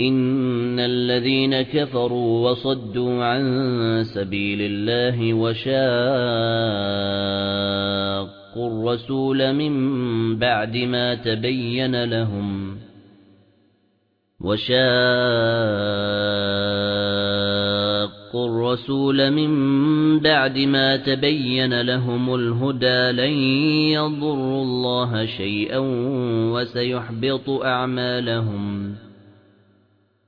إِنَّ الَّذِينَ كَفَرُوا وَصَدُّوا عَن سَبِيلِ اللَّهِ وَشَاقُّوا الرَّسُولَ مِن بَعْدِ مَا تَبَيَّنَ لَهُمُ وَشَاقُّوا الرَّسُولَ مِن بَعْدِ مَا تَبَيَّنَ لَهُمُ الْهُدَى لَن يَضُرُّوا اللَّهَ شَيْئًا وَسَيُحْبِطُ أَعْمَالَهُمْ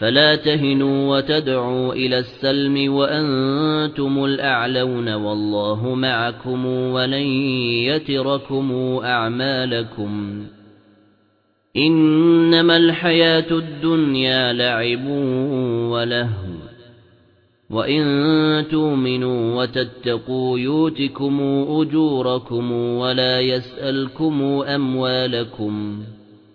فلا تهنوا وتدعوا إلى السلم وأنتم الأعلون والله معكم ولن يتركم أعمالكم. إنما الحياة الدنيا لعب ولهو. وَإِن تُؤْمِنُوا وَتَتَّقُوا يُؤْتِكُمْ أُجُورَكُمْ وَلَا يَسْأَلْكُمْ أَمْوَالَكُمْ.